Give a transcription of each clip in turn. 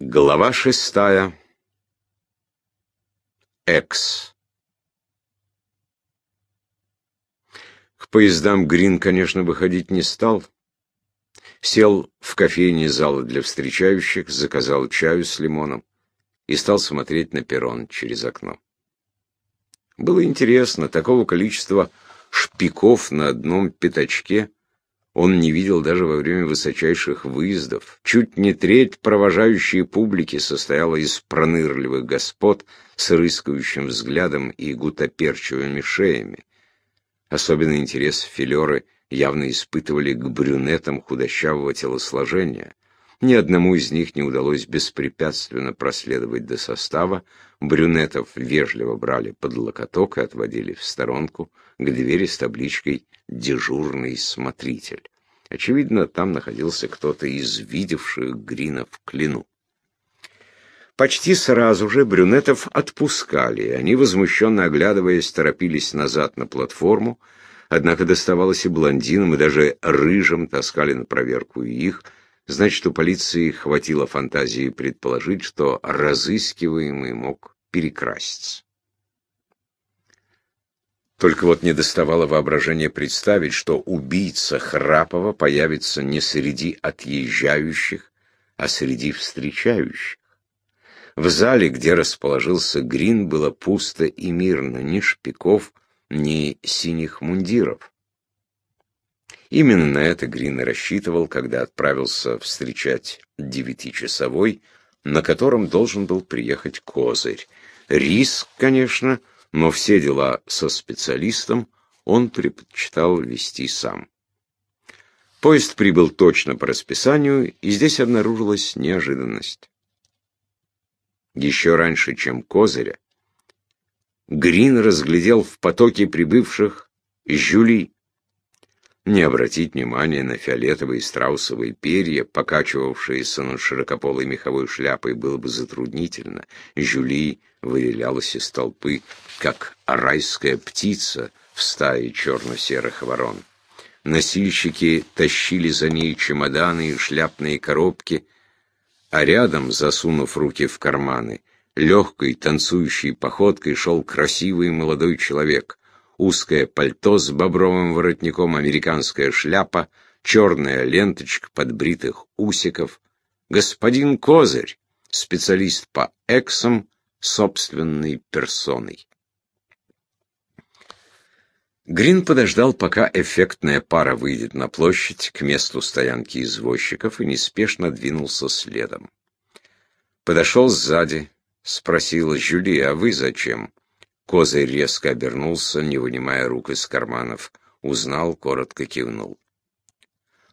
Глава шестая. Экс. К поездам Грин, конечно, выходить не стал. Сел в кофейне зала для встречающих, заказал чаю с лимоном и стал смотреть на перрон через окно. Было интересно, такого количества шпиков на одном пятачке он не видел даже во время высочайших выездов. Чуть не треть провожающей публики состояла из пронырливых господ с рыскающим взглядом и гутоперчивыми шеями. Особенный интерес филеры явно испытывали к брюнетам худощавого телосложения. Ни одному из них не удалось беспрепятственно проследовать до состава. Брюнетов вежливо брали под локоток и отводили в сторонку к двери с табличкой «Дежурный смотритель». Очевидно, там находился кто-то из видевших Грина в клину. Почти сразу же брюнетов отпускали, они, возмущенно оглядываясь, торопились назад на платформу, однако доставалось и блондинам, и даже рыжим таскали на проверку их – Значит, у полиции хватило фантазии предположить, что разыскиваемый мог перекраситься. Только вот не доставало воображения представить, что убийца Храпова появится не среди отъезжающих, а среди встречающих. В зале, где расположился Грин, было пусто и мирно, ни шпиков, ни синих мундиров. Именно на это Грин и рассчитывал, когда отправился встречать девятичасовой, на котором должен был приехать Козырь. Риск, конечно, но все дела со специалистом он предпочитал вести сам. Поезд прибыл точно по расписанию, и здесь обнаружилась неожиданность. Еще раньше, чем Козыря, Грин разглядел в потоке прибывших Жюли, не обратить внимания на фиолетовые страусовые перья, покачивавшиеся над широкополой меховой шляпой, было бы затруднительно. Жюли выделялась из толпы, как райская птица в стае черно-серых ворон. Носильщики тащили за ней чемоданы и шляпные коробки, а рядом, засунув руки в карманы, легкой танцующей походкой шел красивый молодой человек узкое пальто с бобровым воротником, американская шляпа, черная ленточка подбритых усиков. Господин Козырь, специалист по эксам, собственной персоной. Грин подождал, пока эффектная пара выйдет на площадь к месту стоянки извозчиков и неспешно двинулся следом. Подошел сзади, спросил Жюли, а вы зачем? Козырь резко обернулся, не вынимая рук из карманов. Узнал, коротко кивнул.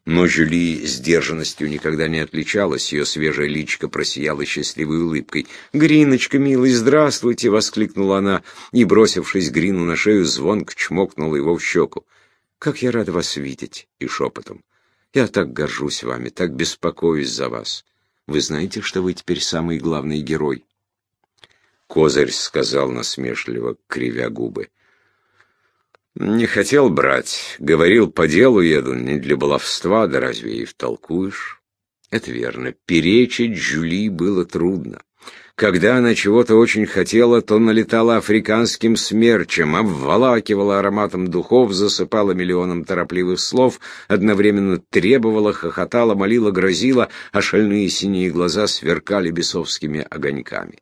Но Жюли сдержанностью никогда не отличалась, ее свежая личико просияла счастливой улыбкой. «Гриночка, милый, здравствуйте!» — воскликнула она, и, бросившись Грину на шею, звонко чмокнула его в щеку. «Как я рада вас видеть!» — и шепотом. «Я так горжусь вами, так беспокоюсь за вас. Вы знаете, что вы теперь самый главный герой?» Козырь сказал насмешливо, кривя губы. «Не хотел брать. Говорил, по делу еду, не для баловства, да разве и втолкуешь?» Это верно. Перечить Жюли было трудно. Когда она чего-то очень хотела, то налетала африканским смерчем, обволакивала ароматом духов, засыпала миллионом торопливых слов, одновременно требовала, хохотала, молила, грозила, а шальные синие глаза сверкали бесовскими огоньками.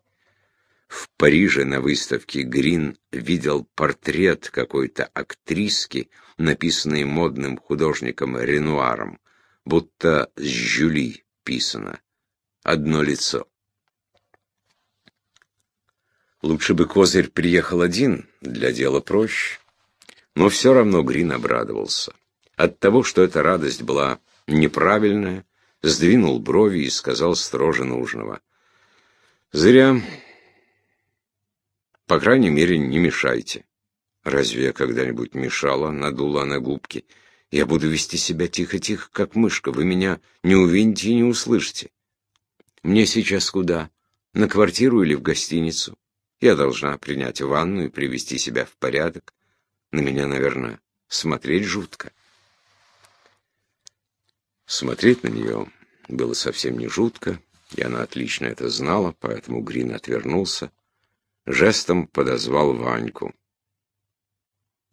В Париже на выставке Грин видел портрет какой-то актриски, написанный модным художником Ренуаром, будто с Жюли писано. Одно лицо. Лучше бы Козырь приехал один, для дела проще. Но все равно Грин обрадовался. От того, что эта радость была неправильная, сдвинул брови и сказал строже нужного. «Зря по крайней мере, не мешайте. Разве я когда-нибудь мешала? Надула она губки. Я буду вести себя тихо-тихо, как мышка. Вы меня не увидите и не услышите. Мне сейчас куда? На квартиру или в гостиницу? Я должна принять ванну и привести себя в порядок. На меня, наверное, смотреть жутко. Смотреть на нее было совсем не жутко. И она отлично это знала, поэтому Грин отвернулся, жестом подозвал Ваньку.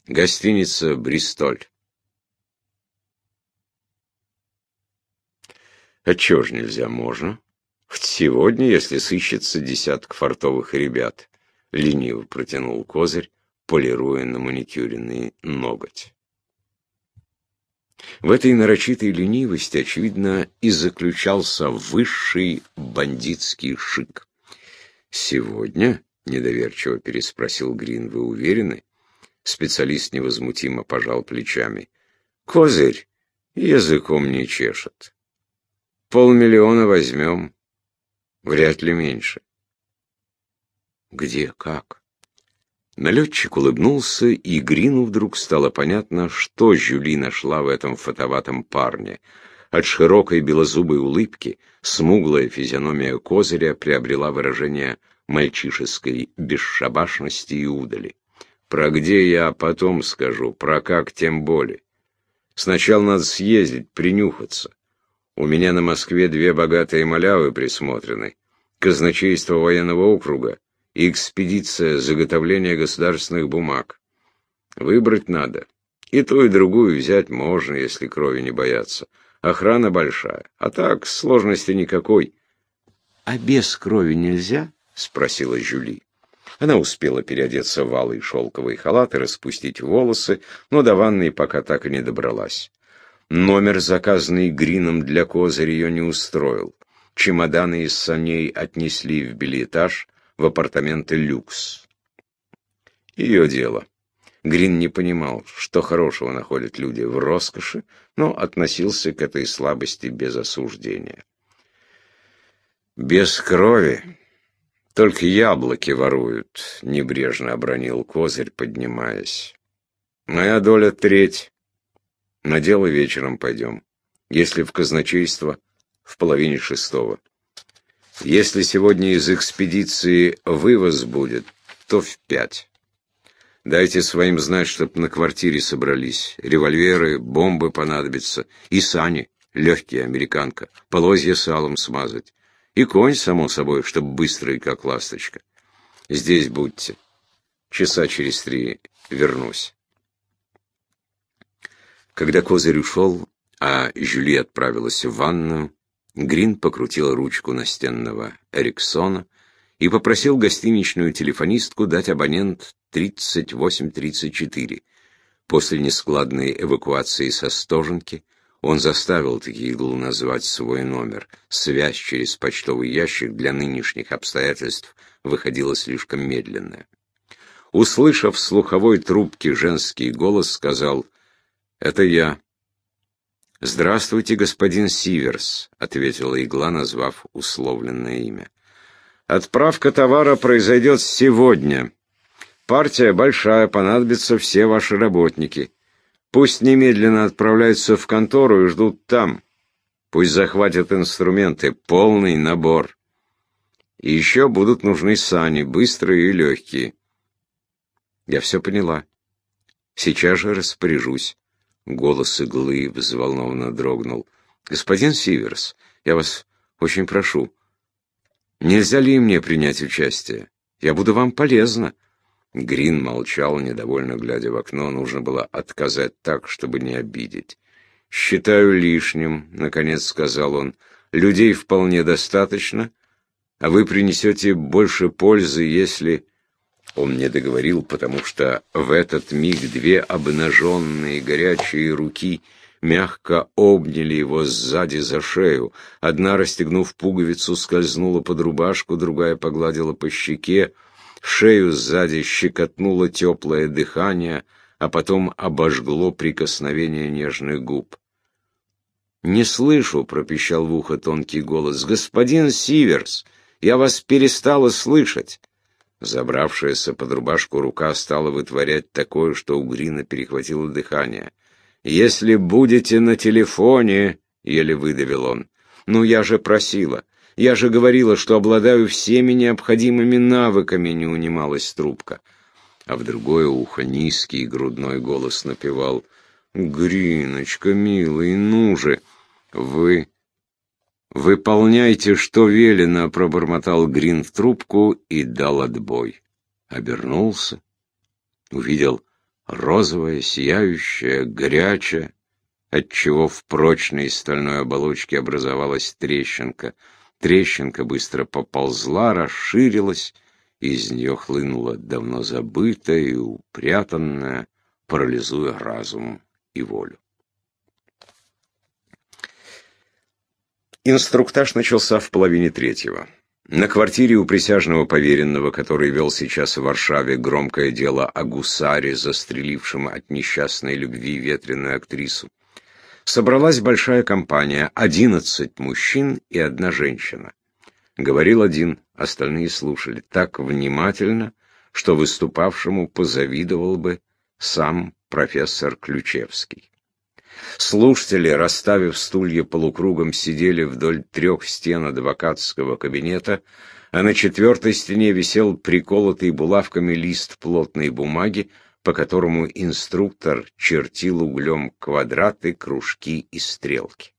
Гостиница «Бристоль». А чего ж нельзя, можно? Сегодня, если сыщется десяток фартовых ребят, лениво протянул козырь, полируя на маникюренный ноготь. В этой нарочитой ленивости, очевидно, и заключался высший бандитский шик. «Сегодня?» — недоверчиво переспросил Грин. «Вы уверены?» Специалист невозмутимо пожал плечами. «Козырь языком не чешет. Полмиллиона возьмем. Вряд ли меньше». «Где? Как?» Налетчик улыбнулся, и Грину вдруг стало понятно, что Жюли нашла в этом фотоватом парне. От широкой белозубой улыбки смуглая физиономия козыря приобрела выражение мальчишеской бесшабашности и удали. Про где я потом скажу, про как тем более. Сначала надо съездить, принюхаться. У меня на Москве две богатые малявы присмотрены. Казначейство военного округа и экспедиция заготовления государственных бумаг. Выбрать надо. И ту, и другую взять можно, если крови не бояться. Охрана большая. А так, сложности никакой. — А без крови нельзя? — спросила Жюли. Она успела переодеться в алый шелковый халат и распустить волосы, но до ванной пока так и не добралась. Номер, заказанный Грином для козыря, ее не устроил. Чемоданы из саней отнесли в билетаж, в апартаменты люкс. Ее дело. Грин не понимал, что хорошего находят люди в роскоши, но относился к этой слабости без осуждения. «Без крови только яблоки воруют», — небрежно обронил козырь, поднимаясь. «Моя доля треть. На дело вечером пойдем, если в казначейство в половине шестого». Если сегодня из экспедиции вывоз будет, то в пять. Дайте своим знать, чтоб на квартире собрались. Револьверы, бомбы понадобятся. И сани, легкие, американка. Полозья салом смазать. И конь, само собой, чтоб быстрый, как ласточка. Здесь будьте. Часа через три вернусь. Когда Козырь ушел, а Жюли отправилась в ванную, Грин покрутил ручку настенного Эриксона и попросил гостиничную телефонистку дать абонент 3834. После нескладной эвакуации со Стоженки он заставил Текиглу назвать свой номер. Связь через почтовый ящик для нынешних обстоятельств выходила слишком медленно. Услышав в слуховой трубке женский голос, сказал «Это я». «Здравствуйте, господин Сиверс», — ответила игла, назвав условленное имя. «Отправка товара произойдет сегодня. Партия большая, понадобятся все ваши работники. Пусть немедленно отправляются в контору и ждут там. Пусть захватят инструменты, полный набор. И еще будут нужны сани, быстрые и легкие». Я все поняла. Сейчас же распоряжусь. Голос иглы взволнованно дрогнул. «Господин Сиверс, я вас очень прошу, нельзя ли мне принять участие? Я буду вам полезна». Грин молчал, недовольно глядя в окно. Нужно было отказать так, чтобы не обидеть. «Считаю лишним», — наконец сказал он. «Людей вполне достаточно, а вы принесете больше пользы, если...» Он не договорил, потому что в этот миг две обнаженные горячие руки мягко обняли его сзади за шею. Одна, расстегнув пуговицу, скользнула под рубашку, другая погладила по щеке. Шею сзади щекотнуло теплое дыхание, а потом обожгло прикосновение нежных губ. «Не слышу», — пропищал в ухо тонкий голос. «Господин Сиверс, я вас перестала слышать». Забравшаяся под рубашку рука стала вытворять такое, что у Грина перехватило дыхание. «Если будете на телефоне...» — еле выдавил он. «Ну, я же просила. Я же говорила, что обладаю всеми необходимыми навыками», — не унималась трубка. А в другое ухо низкий грудной голос напевал. «Гриночка, милый, ну же! Вы «Выполняйте, что велено», — пробормотал Грин в трубку и дал отбой. Обернулся, увидел розовое, сияющее, горячее, отчего в прочной стальной оболочке образовалась трещинка. Трещинка быстро поползла, расширилась, из нее хлынула давно забытая и упрятанная, парализуя разум и волю. Инструктаж начался в половине третьего. На квартире у присяжного поверенного, который вел сейчас в Варшаве громкое дело о гусаре, застрелившем от несчастной любви ветреную актрису, собралась большая компания, одиннадцать мужчин и одна женщина. Говорил один, остальные слушали так внимательно, что выступавшему позавидовал бы сам профессор Ключевский. Слушатели, расставив стулья полукругом, сидели вдоль трех стен адвокатского кабинета, а на четвертой стене висел приколотый булавками лист плотной бумаги, по которому инструктор чертил углем квадраты, кружки и стрелки.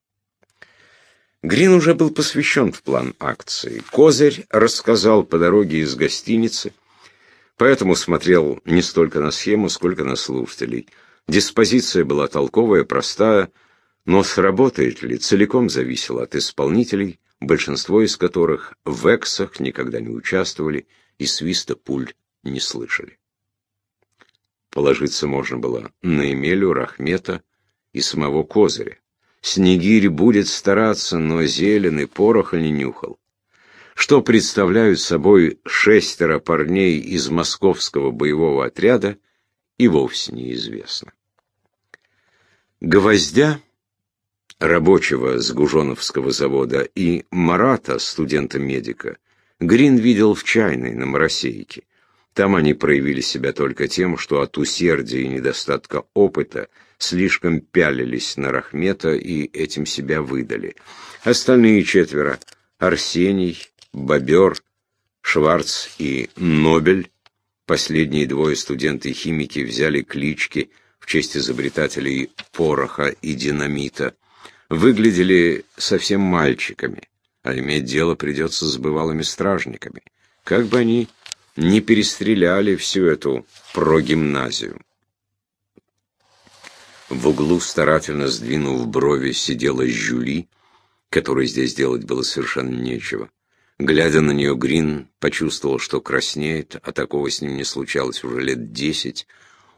Грин уже был посвящен в план акции. Козырь рассказал по дороге из гостиницы, поэтому смотрел не столько на схему, сколько на слушателей – Диспозиция была толковая, простая, но сработает ли, целиком зависело от исполнителей, большинство из которых в эксах никогда не участвовали и свиста пуль не слышали. Положиться можно было на Эмелю, Рахмета и самого Козыря. Снегирь будет стараться, но зелен и пороха не нюхал. Что представляют собой шестеро парней из московского боевого отряда – и вовсе неизвестно. Гвоздя, рабочего с Гужоновского завода, и Марата, студента-медика, Грин видел в чайной на Моросейке. Там они проявили себя только тем, что от усердия и недостатка опыта слишком пялились на Рахмета и этим себя выдали. Остальные четверо — Арсений, Бобер, Шварц и Нобель Последние двое студенты-химики взяли клички в честь изобретателей пороха и динамита. Выглядели совсем мальчиками, а иметь дело придется с бывалыми стражниками. Как бы они не перестреляли всю эту прогимназию. В углу, старательно сдвинув брови, сидела Жюли, которой здесь делать было совершенно нечего. Глядя на нее, Грин почувствовал, что краснеет, а такого с ним не случалось уже лет десять.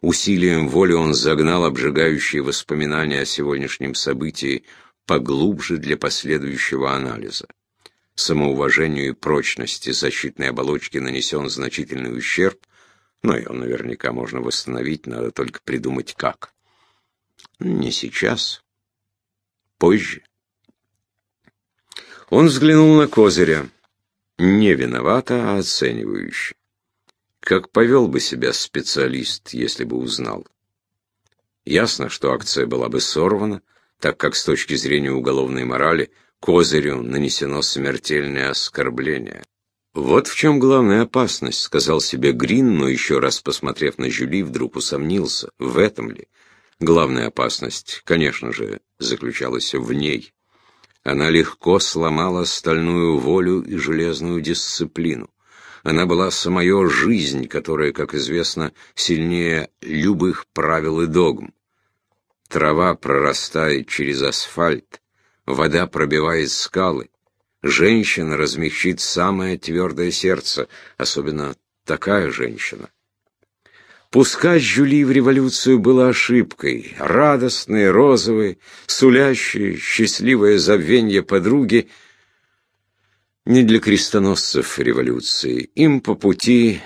Усилием воли он загнал обжигающие воспоминания о сегодняшнем событии поглубже для последующего анализа. Самоуважению и прочности защитной оболочки нанесен значительный ущерб, но ее наверняка можно восстановить, надо только придумать как. Не сейчас. Позже. Он взглянул на Козыря не виновата, а оценивающе. Как повел бы себя специалист, если бы узнал? Ясно, что акция была бы сорвана, так как с точки зрения уголовной морали Козырю нанесено смертельное оскорбление. «Вот в чем главная опасность», — сказал себе Грин, но еще раз посмотрев на Жюли, вдруг усомнился, в этом ли. Главная опасность, конечно же, заключалась в ней. Она легко сломала стальную волю и железную дисциплину. Она была самая жизнь, которая, как известно, сильнее любых правил и догм. Трава прорастает через асфальт, вода пробивает скалы. Женщина размягчит самое твердое сердце, особенно такая женщина. Пускать Жюли в революцию было ошибкой. Радостные, розовые, сулящие, счастливое забвенье подруги не для крестоносцев революции. Им по пути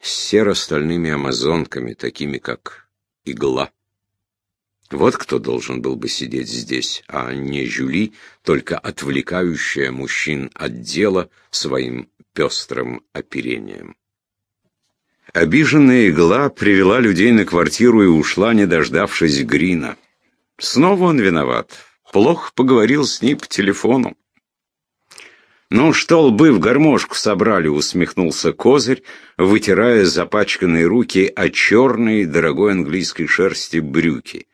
с серо-стальными амазонками, такими как игла. Вот кто должен был бы сидеть здесь, а не Жюли, только отвлекающая мужчин от дела своим пестрым оперением. Обиженная игла привела людей на квартиру и ушла, не дождавшись Грина. Снова он виноват. Плохо поговорил с ней по телефону. «Ну что лбы в гармошку собрали?» — усмехнулся Козырь, вытирая запачканные руки о черной дорогой английской шерсти брюки.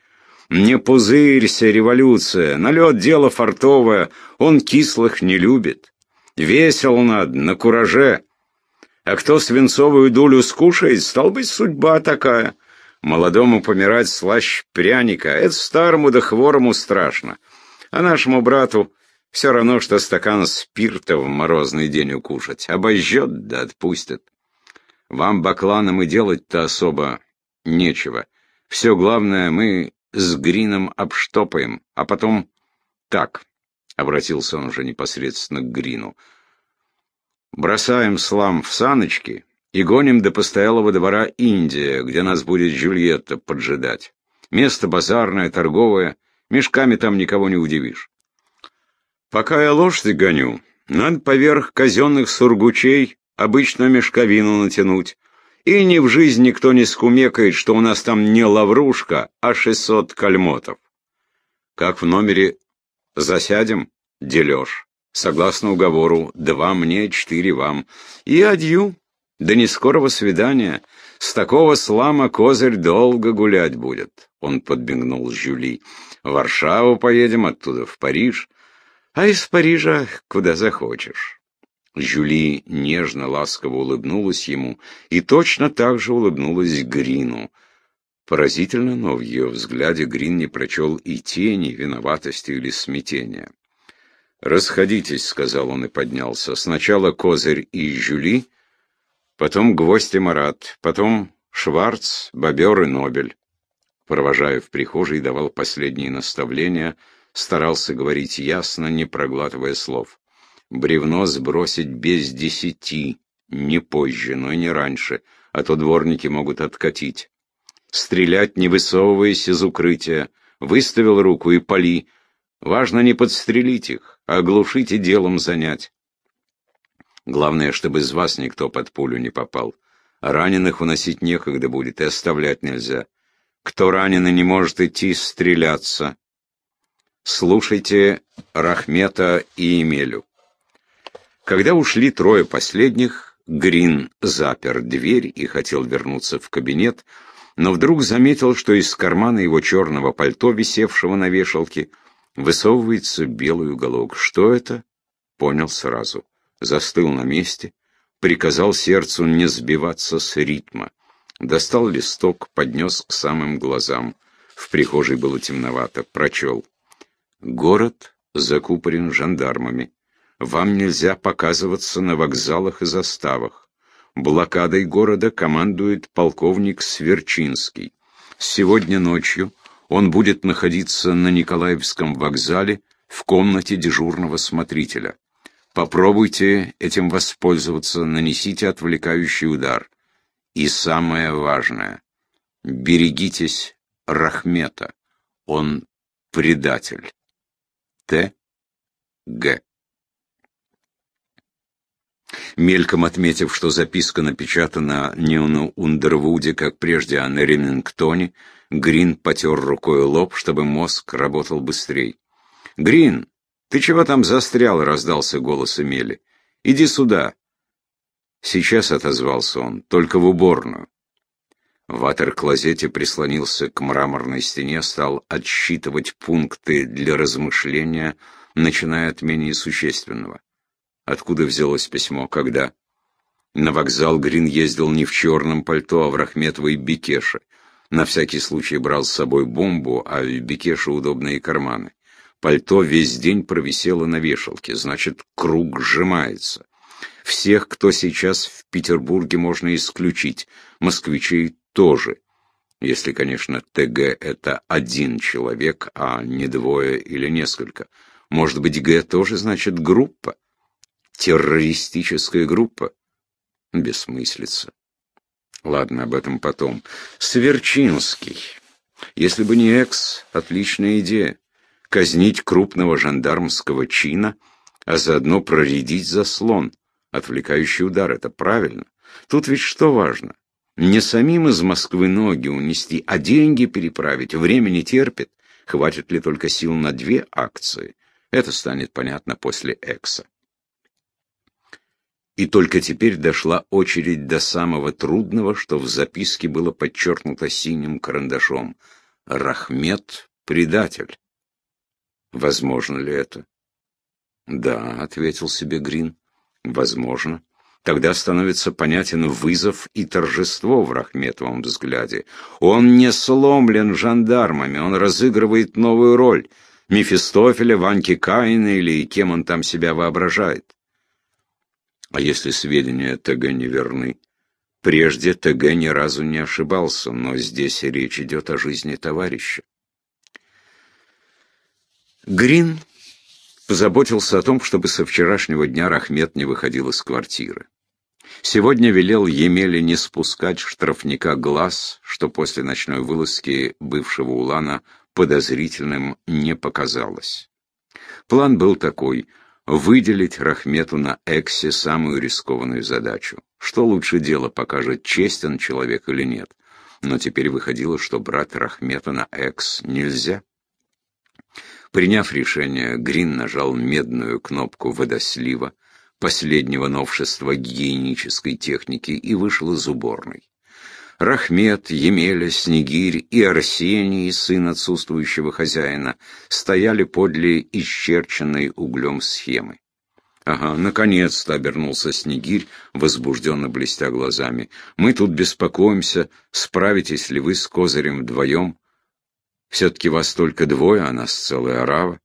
Не пузырься, революция, налет дело фартовое, он кислых не любит. Весел надо, на кураже. А кто свинцовую дулю скушает, стал быть, судьба такая. Молодому помирать слаще пряника, это старому да хворому страшно. А нашему брату все равно, что стакан спирта в морозный день укушать. Обожжет да отпустят. Вам, бакланам, и делать-то особо нечего. Все главное, мы с Грином обштопаем, а потом... Так, — обратился он уже непосредственно к Грину, — бросаем слам в саночки и гоним до постоялого двора Индия, где нас будет Джульетта поджидать. Место базарное, торговое, мешками там никого не удивишь. Пока я лошадь гоню, надо поверх казенных сургучей обычно мешковину натянуть, и ни в жизнь никто не скумекает, что у нас там не лаврушка, а шестьсот кальмотов. Как в номере засядем, дележ. Согласно уговору, два мне, четыре вам. И адью. Да не скорого свидания. С такого слама козырь долго гулять будет. Он подбегнул Жюли. В Варшаву поедем, оттуда в Париж. А из Парижа куда захочешь. Жюли нежно, ласково улыбнулась ему и точно так же улыбнулась Грину. Поразительно, но в ее взгляде Грин не прочел и тени виноватости или смятения. «Расходитесь», — сказал он и поднялся. «Сначала Козырь и Жюли, потом Гвоздь и Марат, потом Шварц, Бобер и Нобель». Провожая в прихожей, давал последние наставления, старался говорить ясно, не проглатывая слов. Бревно сбросить без десяти, не позже, но и не раньше, а то дворники могут откатить. Стрелять, не высовываясь из укрытия, выставил руку и пали. Важно не подстрелить их, а оглушить и делом занять. Главное, чтобы из вас никто под пулю не попал. раненых уносить некогда будет и оставлять нельзя. Кто раненый не может идти, стреляться. Слушайте Рахмета и Емелю. Когда ушли трое последних, Грин запер дверь и хотел вернуться в кабинет, но вдруг заметил, что из кармана его черного пальто, висевшего на вешалке, высовывается белый уголок. Что это? Понял сразу. Застыл на месте, приказал сердцу не сбиваться с ритма. Достал листок, поднес к самым глазам. В прихожей было темновато. Прочел. Город закупорен жандармами. Вам нельзя показываться на вокзалах и заставах. Блокадой города командует полковник Сверчинский. Сегодня ночью он будет находиться на Николаевском вокзале в комнате дежурного смотрителя. Попробуйте этим воспользоваться, нанесите отвлекающий удар. И самое важное — берегитесь Рахмета. Он предатель. Т. Г. Мельком отметив, что записка напечатана не на Ундервуде, как прежде, а на Ремингтоне, Грин потер рукой лоб, чтобы мозг работал быстрее. «Грин, ты чего там застрял?» — раздался голос Эмили. «Иди сюда». Сейчас отозвался он, только в уборную. В ватер-клозете прислонился к мраморной стене, стал отсчитывать пункты для размышления, начиная от менее существенного. Откуда взялось письмо? Когда? На вокзал Грин ездил не в черном пальто, а в рахметовой бикеше. На всякий случай брал с собой бомбу, а в бикеше удобные карманы. Пальто весь день провисело на вешалке, значит, круг сжимается. Всех, кто сейчас в Петербурге, можно исключить. Москвичей тоже. Если, конечно, ТГ — это один человек, а не двое или несколько. Может быть, Г тоже значит группа? Террористическая группа. Бессмыслица. Ладно, об этом потом. Сверчинский. Если бы не экс, отличная идея. Казнить крупного жандармского чина, а заодно проредить заслон. Отвлекающий удар, это правильно. Тут ведь что важно? Не самим из Москвы ноги унести, а деньги переправить. Время не терпит. Хватит ли только сил на две акции? Это станет понятно после экса. И только теперь дошла очередь до самого трудного, что в записке было подчеркнуто синим карандашом. Рахмет предатель. Возможно ли это? Да, ответил себе Грин. Возможно. Тогда становится понятен вызов и торжество в Рахметовом взгляде. Он не сломлен жандармами, он разыгрывает новую роль. Мефистофеля, Ваньки Каина или кем он там себя воображает. А если сведения ТГ не верны? Прежде ТГ ни разу не ошибался, но здесь речь идет о жизни товарища. Грин позаботился о том, чтобы со вчерашнего дня Рахмет не выходил из квартиры. Сегодня велел Емеле не спускать штрафника глаз, что после ночной вылазки бывшего Улана подозрительным не показалось. План был такой — выделить Рахмету на Эксе самую рискованную задачу. Что лучше дело покажет, честен человек или нет. Но теперь выходило, что брать Рахмета на Экс нельзя. Приняв решение, Грин нажал медную кнопку водослива, последнего новшества гигиенической техники, и вышел из уборной. Рахмет, Емеля, Снегирь и Арсений, сын отсутствующего хозяина, стояли подле исчерченной углем схемы. «Ага, наконец-то!» — обернулся Снегирь, возбужденно блестя глазами. «Мы тут беспокоимся, справитесь ли вы с Козырем вдвоем? Все-таки вас только двое, а нас целая орава».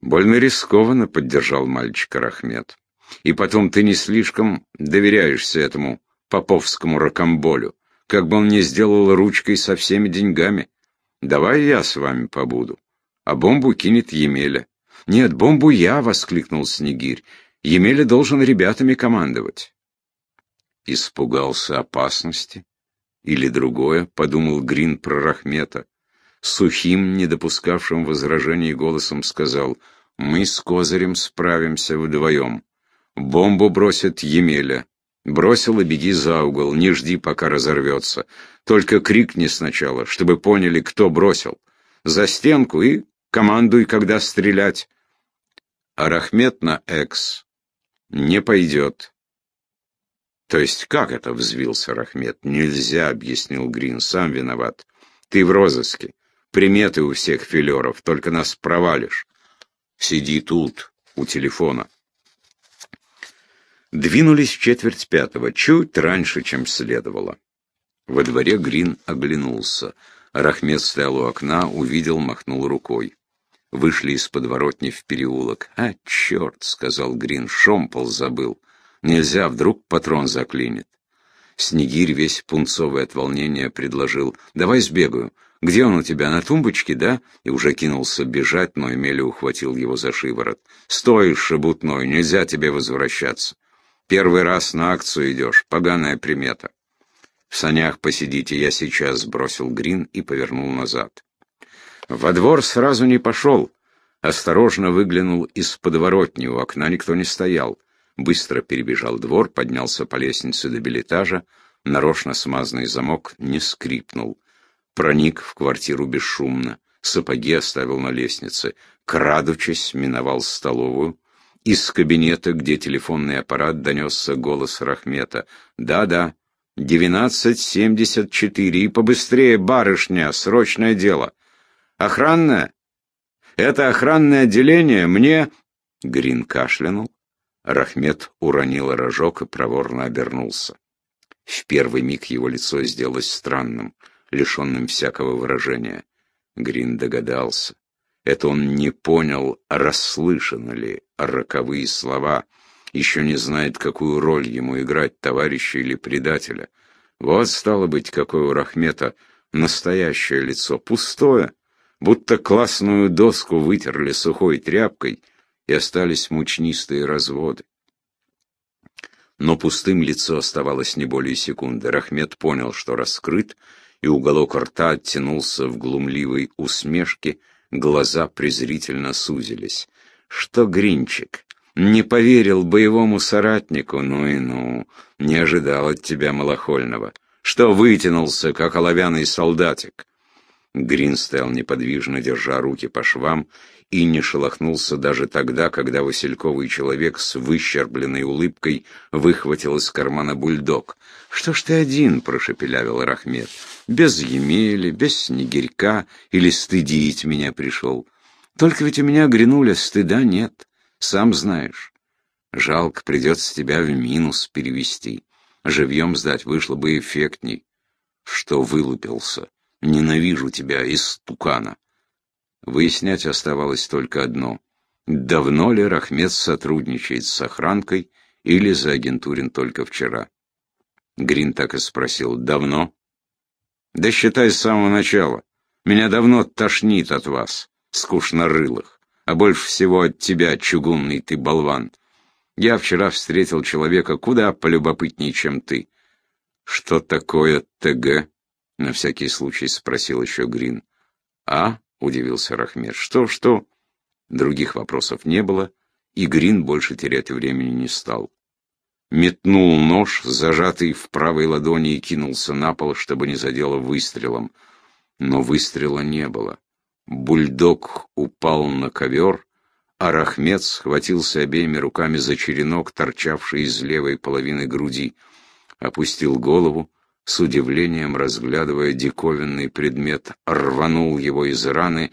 «Больно рискованно», — поддержал мальчика Рахмет. «И потом ты не слишком доверяешься этому поповскому ракомболю, как бы он не сделал ручкой со всеми деньгами. Давай я с вами побуду. А бомбу кинет Емеля. Нет, бомбу я, — воскликнул Снегирь. Емеля должен ребятами командовать. Испугался опасности? Или другое, — подумал Грин про Рахмета. Сухим, не допускавшим возражений голосом сказал, — мы с Козырем справимся вдвоем. Бомбу бросит Емеля, Бросил и беги за угол, не жди, пока разорвется. Только крикни сначала, чтобы поняли, кто бросил. За стенку и командуй, когда стрелять. А Рахмет на экс не пойдет. То есть как это взвился Рахмет? Нельзя, объяснил Грин, сам виноват. Ты в розыске. Приметы у всех филеров, только нас провалишь. Сиди тут, у телефона. Двинулись в четверть пятого, чуть раньше, чем следовало. Во дворе Грин оглянулся. Рахмет стоял у окна, увидел, махнул рукой. Вышли из подворотни в переулок. «А, черт!» — сказал Грин, — шомпол забыл. Нельзя, вдруг патрон заклинит. Снегирь, весь пунцовый от волнения, предложил. «Давай сбегаю. Где он у тебя, на тумбочке, да?» И уже кинулся бежать, но Эмили ухватил его за шиворот. «Стой, шебутной, нельзя тебе возвращаться. Первый раз на акцию идешь, поганая примета. В санях посидите, я сейчас сбросил грин и повернул назад. Во двор сразу не пошел. Осторожно выглянул из подворотни, у окна никто не стоял. Быстро перебежал двор, поднялся по лестнице до билетажа, нарочно смазанный замок не скрипнул. Проник в квартиру бесшумно, сапоги оставил на лестнице. Крадучись, миновал столовую, из кабинета, где телефонный аппарат, донесся голос Рахмета. «Да-да, девятнадцать семьдесят четыре, и побыстрее, барышня, срочное дело. Охранное? Это охранное отделение мне...» Грин кашлянул. Рахмет уронил рожок и проворно обернулся. В первый миг его лицо сделалось странным, лишенным всякого выражения. Грин догадался. Это он не понял, расслышаны ли роковые слова, еще не знает, какую роль ему играть, товарища или предателя. Вот, стало быть, какое у Рахмета настоящее лицо, пустое, будто классную доску вытерли сухой тряпкой, и остались мучнистые разводы. Но пустым лицо оставалось не более секунды. Рахмет понял, что раскрыт, и уголок рта оттянулся в глумливой усмешке, Глаза презрительно сузились. Что Гринчик? Не поверил боевому соратнику? Ну и ну, не ожидал от тебя малохольного. Что вытянулся, как оловянный солдатик? Грин стоял неподвижно, держа руки по швам, и не шелохнулся даже тогда, когда васильковый человек с выщербленной улыбкой выхватил из кармана бульдог. «Что ж ты один?» — прошепелявил Рахмет. «Без Емели, без Снегирька или стыдить меня пришел. Только ведь у меня грянуля стыда нет, сам знаешь. Жалко, придется тебя в минус перевести. Живьем сдать вышло бы эффектней. Что вылупился? Ненавижу тебя, из тукана. Выяснять оставалось только одно. Давно ли Рахмет сотрудничает с охранкой или заагентурен только вчера? Грин так и спросил. Давно? Да считай с самого начала. Меня давно тошнит от вас, скучнорылых, а больше всего от тебя, чугунный ты болван. Я вчера встретил человека куда полюбопытнее, чем ты. Что такое ТГ? На всякий случай спросил еще Грин. А? — удивился Рахмет. «Что, что?» Других вопросов не было, и Грин больше терять времени не стал. Метнул нож, зажатый в правой ладони, и кинулся на пол, чтобы не задело выстрелом. Но выстрела не было. Бульдог упал на ковер, а Рахмет схватился обеими руками за черенок, торчавший из левой половины груди. Опустил голову, с удивлением разглядывая диковинный предмет, рванул его из раны.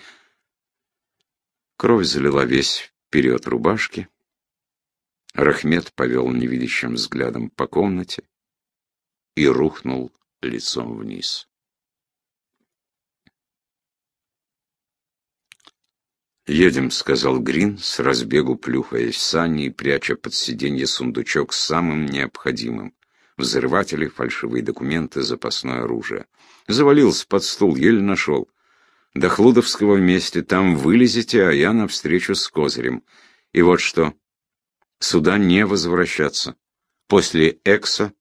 Кровь залила весь вперед рубашки. Рахмет повел невидящим взглядом по комнате и рухнул лицом вниз. «Едем», — сказал Грин, с разбегу плюхаясь сани и пряча под сиденье сундучок с самым необходимым взрыватели, фальшивые документы, запасное оружие. Завалился под стул, еле нашел. До Хлудовского вместе, там вылезете, а я навстречу с Козырем. И вот что, сюда не возвращаться. После Экса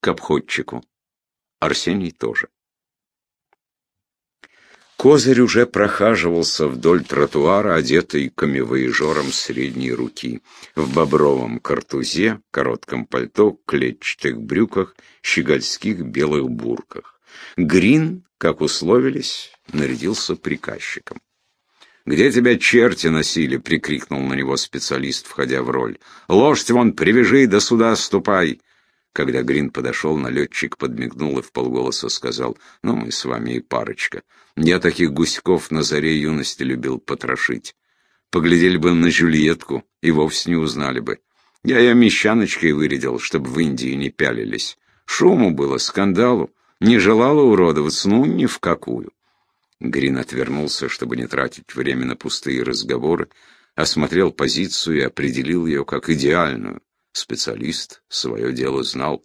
к обходчику. Арсений тоже. Козырь уже прохаживался вдоль тротуара, одетый камевоежором средней руки, в бобровом картузе, коротком пальто, клетчатых брюках, щегольских белых бурках. Грин, как условились, нарядился приказчиком. «Где тебя черти носили?» — прикрикнул на него специалист, входя в роль. «Лошадь вон привяжи, до суда ступай!» Когда Грин подошел, налетчик подмигнул и вполголоса сказал, «Ну, мы с вами и парочка. Я таких гуськов на заре юности любил потрошить. Поглядели бы на Жюльетку и вовсе не узнали бы. Я ее мещаночкой вырядил, чтобы в Индии не пялились. Шуму было, скандалу. Не желала уродоваться, ну, ни в какую». Грин отвернулся, чтобы не тратить время на пустые разговоры, осмотрел позицию и определил ее как идеальную. Специалист свое дело знал.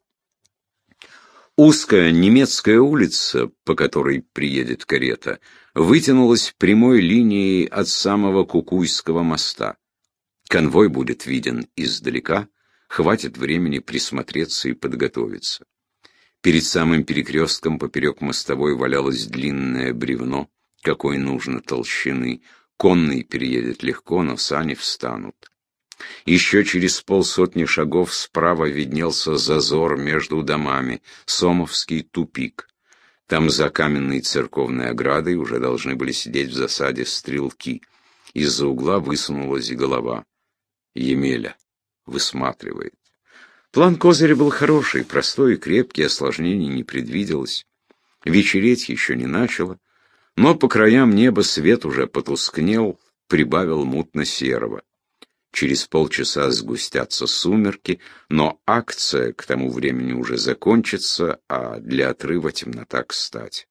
Узкая немецкая улица, по которой приедет карета, вытянулась прямой линией от самого Кукуйского моста. Конвой будет виден издалека, хватит времени присмотреться и подготовиться. Перед самым перекрестком поперек мостовой валялось длинное бревно, какой нужно толщины. Конный переедет легко, но сани встанут. Еще через полсотни шагов справа виднелся зазор между домами, Сомовский тупик. Там за каменной церковной оградой уже должны были сидеть в засаде стрелки. Из-за угла высунулась голова. Емеля высматривает. План Козыря был хороший, простой и крепкий, осложнений не предвиделось. Вечереть еще не начало, но по краям неба свет уже потускнел, прибавил мутно-серого. Через полчаса сгустятся сумерки, но акция к тому времени уже закончится, а для отрыва темнота кстати.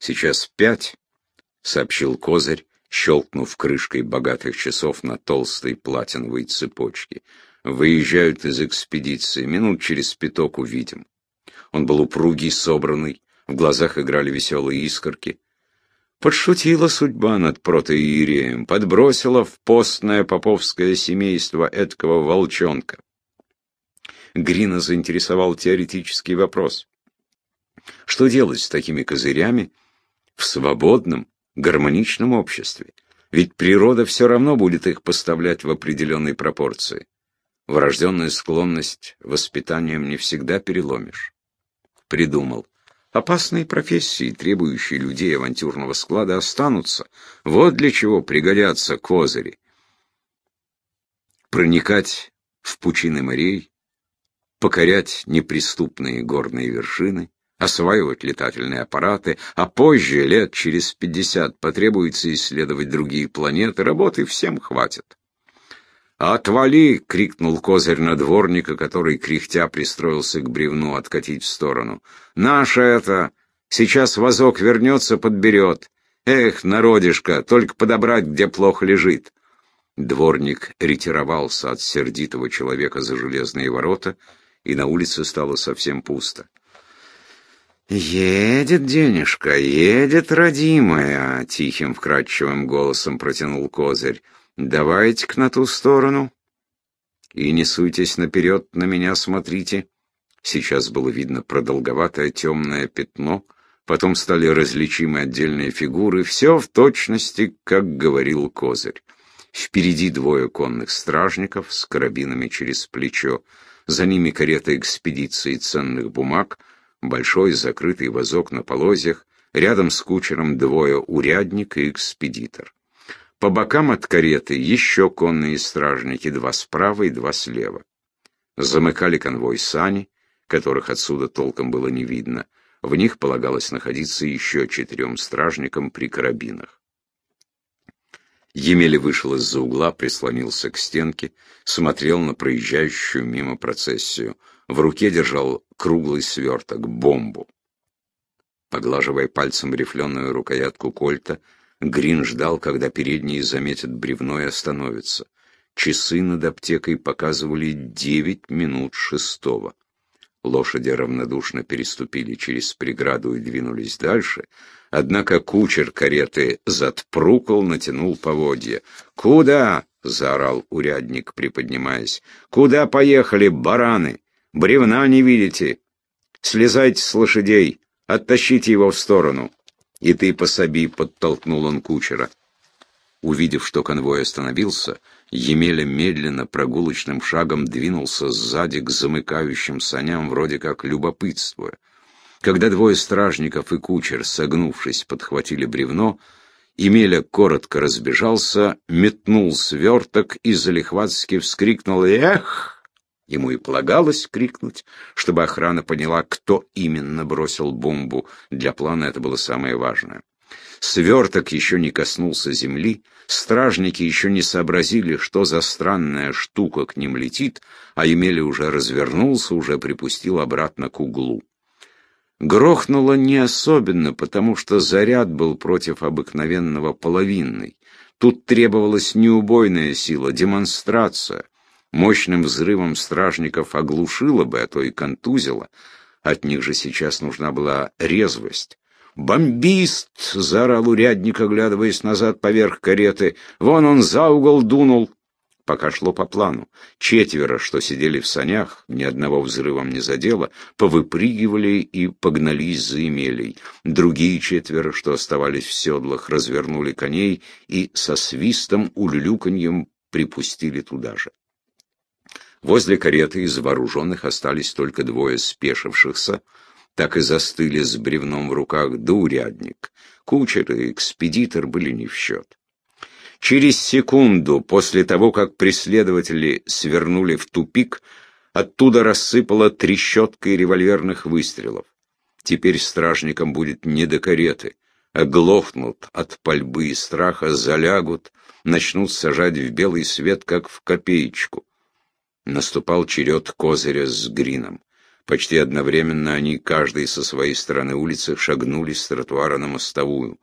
«Сейчас пять», — сообщил Козырь, щелкнув крышкой богатых часов на толстой платиновой цепочке. «Выезжают из экспедиции. Минут через пяток увидим». Он был упругий, собранный, в глазах играли веселые искорки. Подшутила судьба над протоиереем, подбросила в постное поповское семейство эткого волчонка. Грина заинтересовал теоретический вопрос. Что делать с такими козырями в свободном, гармоничном обществе? Ведь природа все равно будет их поставлять в определенной пропорции. Врожденную склонность воспитанием не всегда переломишь. Придумал. Опасные профессии, требующие людей авантюрного склада, останутся. Вот для чего пригодятся козыри. Проникать в пучины морей, покорять неприступные горные вершины, осваивать летательные аппараты, а позже, лет через пятьдесят, потребуется исследовать другие планеты, работы всем хватит. «Отвали!» — крикнул козырь на дворника, который, кряхтя, пристроился к бревну откатить в сторону. «Наша это! Сейчас вазок вернется, подберет. Эх, народишко, только подобрать, где плохо лежит!» Дворник ретировался от сердитого человека за железные ворота, и на улице стало совсем пусто. «Едет денежка, едет родимая!» — тихим вкрадчивым голосом протянул козырь. Давайте-ка на ту сторону. И не суйтесь наперед, на меня смотрите. Сейчас было видно продолговатое темное пятно, потом стали различимы отдельные фигуры, все в точности, как говорил Козырь. Впереди двое конных стражников с карабинами через плечо, за ними карета экспедиции ценных бумаг, большой закрытый вазок на полозьях, рядом с кучером двое урядник и экспедитор. По бокам от кареты еще конные стражники, два справа и два слева. Замыкали конвой сани, которых отсюда толком было не видно. В них полагалось находиться еще четырем стражникам при карабинах. Емеля вышел из-за угла, прислонился к стенке, смотрел на проезжающую мимо процессию. В руке держал круглый сверток, бомбу. Поглаживая пальцем рифленую рукоятку кольта, Грин ждал, когда передние заметят бревно и остановятся. Часы над аптекой показывали девять минут шестого. Лошади равнодушно переступили через преграду и двинулись дальше, однако кучер кареты затпрукал, натянул поводья. «Куда?» — заорал урядник, приподнимаясь. «Куда поехали, бараны? Бревна не видите? Слезайте с лошадей, оттащите его в сторону». «И ты пособи», — подтолкнул он кучера. Увидев, что конвой остановился, Емеля медленно, прогулочным шагом двинулся сзади к замыкающим саням, вроде как любопытствуя. Когда двое стражников и кучер, согнувшись, подхватили бревно, Емеля коротко разбежался, метнул сверток и залихватски вскрикнул «Эх!» Ему и полагалось крикнуть, чтобы охрана поняла, кто именно бросил бомбу. Для плана это было самое важное. Сверток еще не коснулся земли, стражники еще не сообразили, что за странная штука к ним летит, а Емеля уже развернулся, уже припустил обратно к углу. Грохнуло не особенно, потому что заряд был против обыкновенного половинный. Тут требовалась не убойная сила, демонстрация мощным взрывом стражников оглушило бы, а то и контузило. От них же сейчас нужна была резвость. «Бомбист!» — заорал урядник, оглядываясь назад поверх кареты. «Вон он за угол дунул!» Пока шло по плану. Четверо, что сидели в санях, ни одного взрывом не задело, повыпрыгивали и погнались за Емелей. Другие четверо, что оставались в седлах, развернули коней и со свистом, улюлюканьем припустили туда же. Возле кареты из вооруженных остались только двое спешившихся, так и застыли с бревном в руках да урядник. Кучер и экспедитор были не в счет. Через секунду после того, как преследователи свернули в тупик, оттуда рассыпало трещоткой револьверных выстрелов. Теперь стражникам будет не до кареты. Оглохнут от пальбы и страха, залягут, начнут сажать в белый свет, как в копеечку. Наступал черед Козыря с Грином. Почти одновременно они, каждый со своей стороны улицы, шагнули с тротуара на мостовую.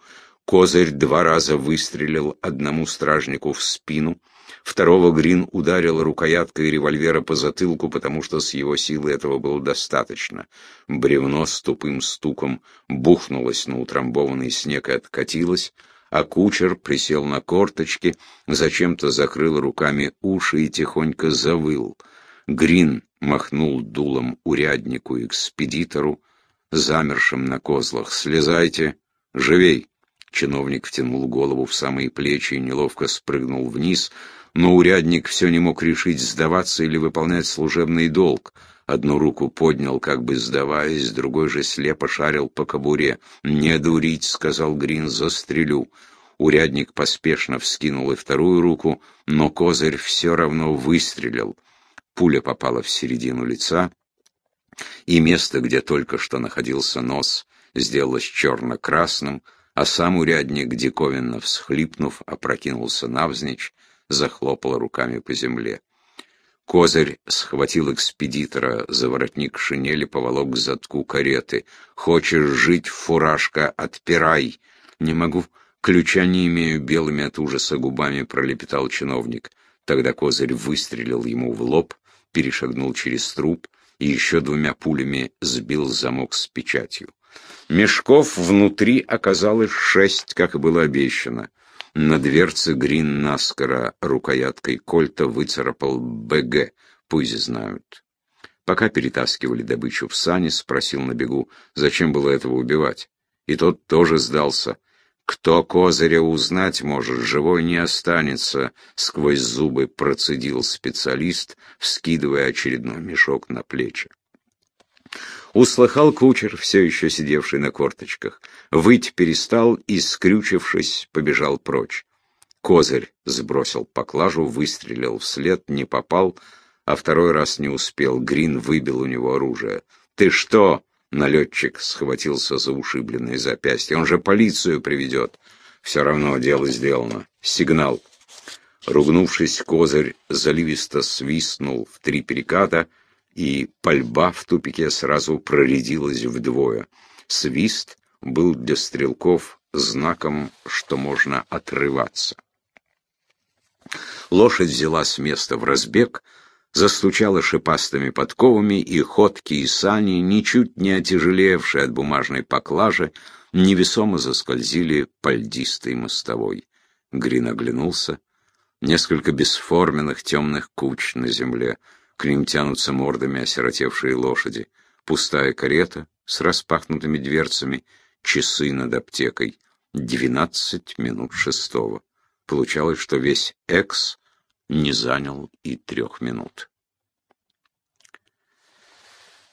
Козырь два раза выстрелил одному стражнику в спину, второго Грин ударил рукояткой револьвера по затылку, потому что с его силы этого было достаточно. Бревно с тупым стуком бухнулось на утрамбованный снег и откатилось, а кучер присел на корточки, зачем-то закрыл руками уши и тихонько завыл. Грин махнул дулом уряднику-экспедитору, замершим на козлах. «Слезайте! Живей!» Чиновник втянул голову в самые плечи и неловко спрыгнул вниз, но урядник все не мог решить, сдаваться или выполнять служебный долг. Одну руку поднял, как бы сдаваясь, другой же слепо шарил по кобуре. «Не дурить», — сказал Грин, — «застрелю». Урядник поспешно вскинул и вторую руку, но козырь все равно выстрелил. Пуля попала в середину лица, и место, где только что находился нос, сделалось черно-красным, а сам урядник, диковинно всхлипнув, опрокинулся навзничь, захлопал руками по земле. Козырь схватил экспедитора за воротник шинели, поволок к задку кареты. «Хочешь жить, фуражка, отпирай!» «Не могу, ключа не имею», — белыми от ужаса губами пролепетал чиновник. Тогда Козырь выстрелил ему в лоб, перешагнул через труп и еще двумя пулями сбил замок с печатью. Мешков внутри оказалось шесть, как и было обещано. На дверце Грин наскоро рукояткой кольта выцарапал БГ, пусть знают. Пока перетаскивали добычу в сани, спросил на бегу, зачем было этого убивать. И тот тоже сдался. «Кто козыря узнать может, живой не останется», — сквозь зубы процедил специалист, вскидывая очередной мешок на плечи. Услыхал кучер, все еще сидевший на корточках. Выть перестал и, скрючившись, побежал прочь. Козырь сбросил поклажу, выстрелил вслед, не попал, а второй раз не успел. Грин выбил у него оружие. «Ты что?» — налетчик схватился за ушибленное запястье. «Он же полицию приведет». «Все равно дело сделано. Сигнал». Ругнувшись, козырь заливисто свистнул в три переката — и пальба в тупике сразу проредилась вдвое. Свист был для стрелков знаком, что можно отрываться. Лошадь взяла с места в разбег, застучала шипастыми подковами, и ходки и сани, ничуть не отяжелевшие от бумажной поклажи, невесомо заскользили по льдистой мостовой. Грин оглянулся. Несколько бесформенных темных куч на земле — к ним тянутся мордами осиротевшие лошади. Пустая карета с распахнутыми дверцами, часы над аптекой. Двенадцать минут шестого. Получалось, что весь экс не занял и трех минут.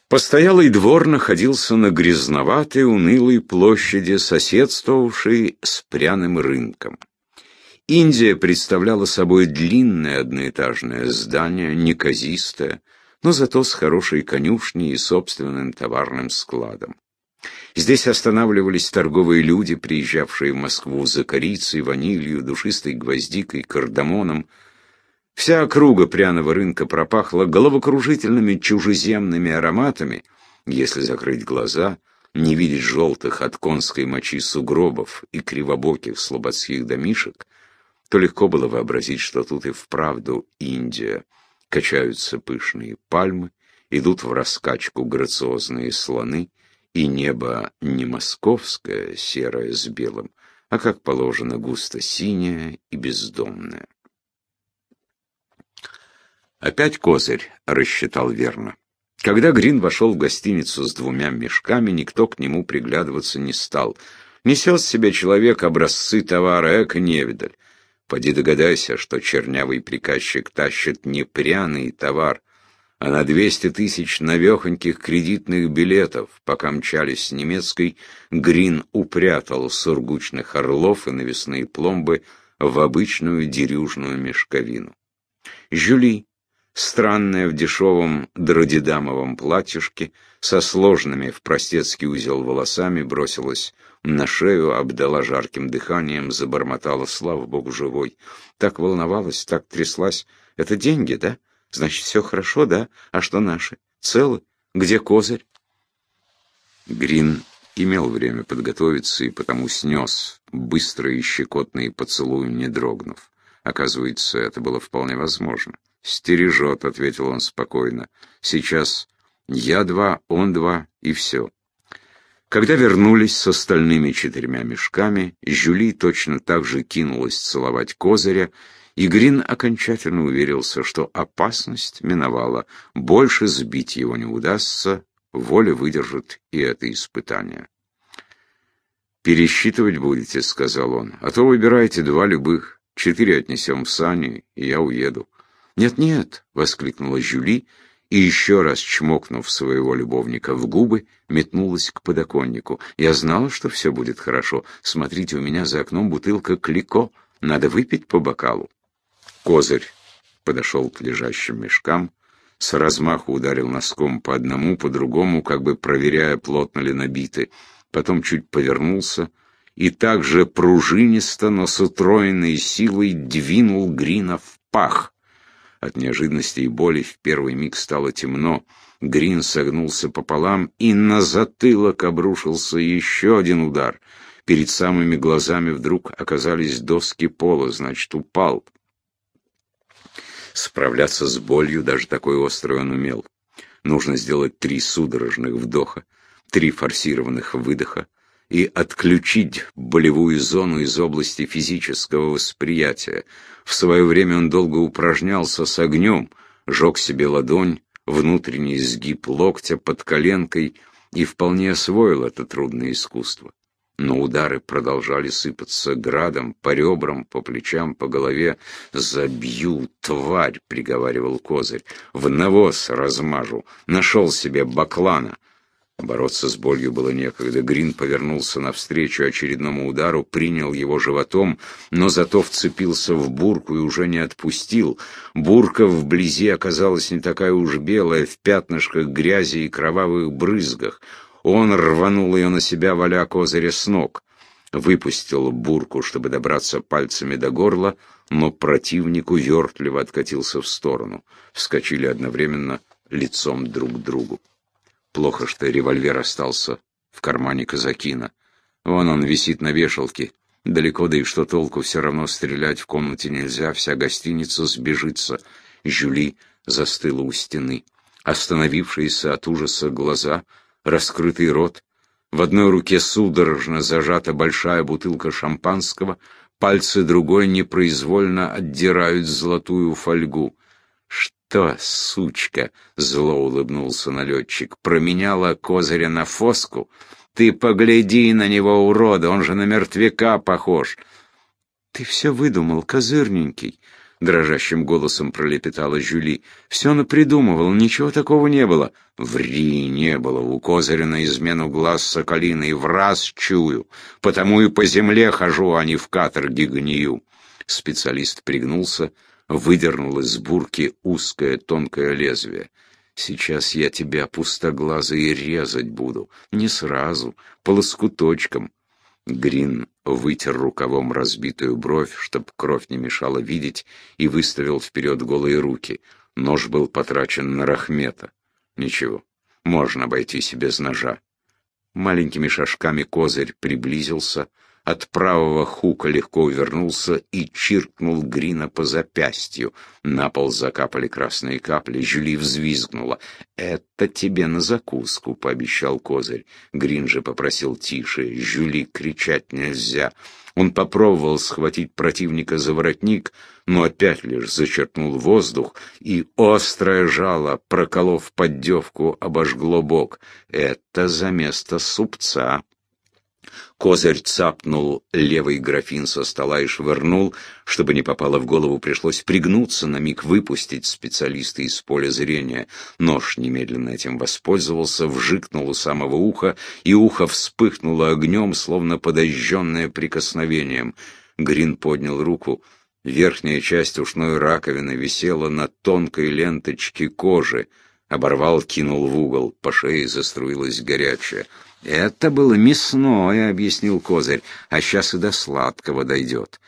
Постоялый двор находился на грязноватой, унылой площади, соседствовавшей с пряным рынком. Индия представляла собой длинное одноэтажное здание, неказистое, но зато с хорошей конюшней и собственным товарным складом. Здесь останавливались торговые люди, приезжавшие в Москву за корицей, ванилью, душистой гвоздикой, кардамоном. Вся округа пряного рынка пропахла головокружительными чужеземными ароматами, если закрыть глаза, не видеть желтых от конской мочи сугробов и кривобоких слободских домишек — то легко было вообразить, что тут и вправду Индия. Качаются пышные пальмы, идут в раскачку грациозные слоны, и небо не московское, серое с белым, а, как положено, густо-синее и бездомное. Опять козырь рассчитал верно. Когда Грин вошел в гостиницу с двумя мешками, никто к нему приглядываться не стал. Несет себе человек образцы товара, эко-невидаль. Поди догадайся, что чернявый приказчик тащит не пряный товар, а на двести тысяч навехоньких кредитных билетов, пока мчались с немецкой, Грин упрятал сургучных орлов и навесные пломбы в обычную дерюжную мешковину. Жюли, странная в дешевом дродидамовом платьюшке, со сложными в простецкий узел волосами, бросилась на шею, обдала жарким дыханием, забормотала, слава богу, живой. Так волновалась, так тряслась. Это деньги, да? Значит, все хорошо, да? А что наши? Целы? Где козырь? Грин имел время подготовиться и потому снес быстрые щекотные поцелуи, не дрогнув. Оказывается, это было вполне возможно. «Стережет», — ответил он спокойно. «Сейчас я два, он два, и все. Когда вернулись с остальными четырьмя мешками, Жюли точно так же кинулась целовать козыря, и Грин окончательно уверился, что опасность миновала, больше сбить его не удастся, воля выдержит и это испытание. «Пересчитывать будете», — сказал он, — «а то выбирайте два любых, четыре отнесем в сани, и я уеду». «Нет-нет», — воскликнула Жюли, и еще раз чмокнув своего любовника в губы, метнулась к подоконнику. Я знала, что все будет хорошо. Смотрите, у меня за окном бутылка клико. Надо выпить по бокалу. Козырь подошел к лежащим мешкам, с размаху ударил носком по одному, по другому, как бы проверяя, плотно ли набиты. Потом чуть повернулся и также пружинисто, но с утроенной силой двинул Грина в пах. От неожиданности и боли в первый миг стало темно. Грин согнулся пополам, и на затылок обрушился еще один удар. Перед самыми глазами вдруг оказались доски пола, значит, упал. Справляться с болью даже такой острый он умел. Нужно сделать три судорожных вдоха, три форсированных выдоха, и отключить болевую зону из области физического восприятия. В свое время он долго упражнялся с огнем, жег себе ладонь, внутренний сгиб локтя под коленкой и вполне освоил это трудное искусство. Но удары продолжали сыпаться градом, по ребрам, по плечам, по голове. «Забью, тварь!» — приговаривал Козырь. «В навоз размажу! Нашел себе баклана!» Бороться с болью было некогда. Грин повернулся навстречу очередному удару, принял его животом, но зато вцепился в бурку и уже не отпустил. Бурка вблизи оказалась не такая уж белая, в пятнышках грязи и кровавых брызгах. Он рванул ее на себя, валя козыря с ног. Выпустил бурку, чтобы добраться пальцами до горла, но противник увертливо откатился в сторону. Вскочили одновременно лицом друг к другу. Плохо, что револьвер остался в кармане казакина. Вон он висит на вешалке. Далеко, да и что толку, все равно стрелять в комнате нельзя, вся гостиница сбежится. Жюли застыла у стены. Остановившиеся от ужаса глаза, раскрытый рот. В одной руке судорожно зажата большая бутылка шампанского, пальцы другой непроизвольно отдирают золотую фольгу. «Что, сучка?» — зло улыбнулся налетчик. «Променяла козыря на фоску? Ты погляди на него, урода, он же на мертвяка похож!» «Ты все выдумал, козырненький!» — дрожащим голосом пролепетала Жюли. «Все напридумывал, ничего такого не было». «Ври, не было. У козыря на измену глаз соколиный, в раз чую. Потому и по земле хожу, а не в каторге гнию». Специалист пригнулся, выдернул из бурки узкое тонкое лезвие. «Сейчас я тебя, пустоглазый, резать буду. Не сразу, по лоскуточкам». Грин вытер рукавом разбитую бровь, чтоб кровь не мешала видеть, и выставил вперед голые руки. Нож был потрачен на Рахмета. Ничего, можно обойтись без ножа. Маленькими шажками козырь приблизился, от правого хука легко увернулся и чиркнул Грина по запястью. На пол закапали красные капли, Жюли взвизгнула. «Это тебе на закуску», — пообещал Козырь. Грин же попросил тише, Жюли кричать нельзя. Он попробовал схватить противника за воротник, но опять лишь зачерпнул воздух, и острое жало, проколов поддевку, обожгло бок. «Это за место супца», Козырь цапнул левый графин со стола и швырнул. Чтобы не попало в голову, пришлось пригнуться, на миг выпустить специалиста из поля зрения. Нож немедленно этим воспользовался, вжикнул у самого уха, и ухо вспыхнуло огнем, словно подожженное прикосновением. Грин поднял руку. Верхняя часть ушной раковины висела на тонкой ленточке кожи. Оборвал, кинул в угол, по шее заструилась горячая. «Это было мясное», — объяснил Козырь, — «а сейчас и до сладкого дойдет».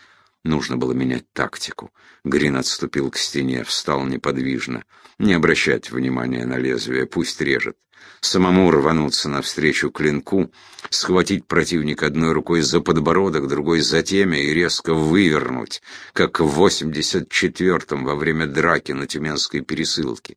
Нужно было менять тактику. Грин отступил к стене, встал неподвижно. Не обращать внимания на лезвие, пусть режет. Самому рвануться навстречу клинку, схватить противника одной рукой за подбородок, другой за темя и резко вывернуть, как в 84-м во время драки на Тюменской пересылке.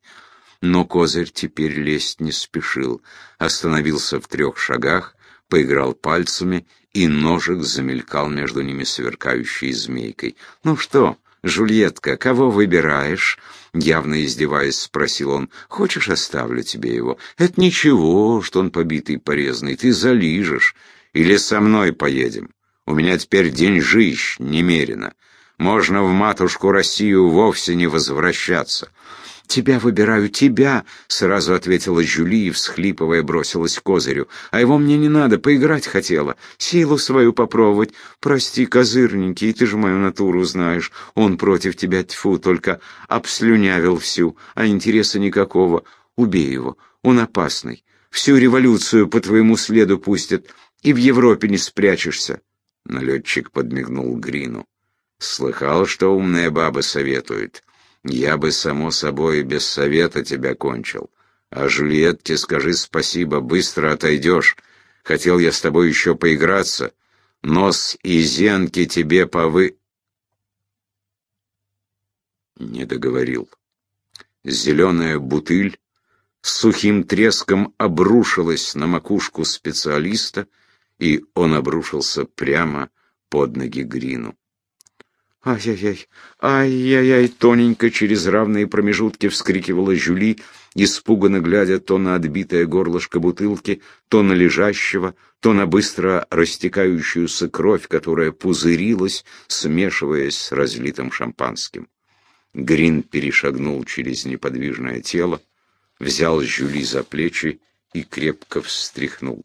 Но Козырь теперь лезть не спешил, остановился в трех шагах, поиграл пальцами, и ножик замелькал между ними сверкающей змейкой. «Ну что, Жульетка, кого выбираешь?» Явно издеваясь, спросил он. «Хочешь, оставлю тебе его? Это ничего, что он побитый порезанный, ты залижешь. Или со мной поедем? У меня теперь деньжищ немерено. Можно в матушку Россию вовсе не возвращаться». «Тебя выбираю, тебя!» — сразу ответила Жюли и, всхлипывая, бросилась к козырю. «А его мне не надо, поиграть хотела, силу свою попробовать. Прости, козырненький, ты же мою натуру знаешь. Он против тебя, тьфу, только обслюнявил всю, а интереса никакого. Убей его, он опасный. Всю революцию по твоему следу пустят, и в Европе не спрячешься». Налетчик подмигнул Грину. «Слыхал, что умная баба советует?» Я бы, само собой, без совета тебя кончил. А Жюльетте скажи спасибо, быстро отойдешь. Хотел я с тобой еще поиграться. Нос и зенки тебе повы...» Не договорил. Зеленая бутыль с сухим треском обрушилась на макушку специалиста, и он обрушился прямо под ноги Грину. «Ай-яй-яй! Ай-яй-яй!» Тоненько через равные промежутки вскрикивала Жюли, испуганно глядя то на отбитое горлышко бутылки, то на лежащего, то на быстро растекающуюся кровь, которая пузырилась, смешиваясь с разлитым шампанским. Грин перешагнул через неподвижное тело, взял Жюли за плечи и крепко встряхнул.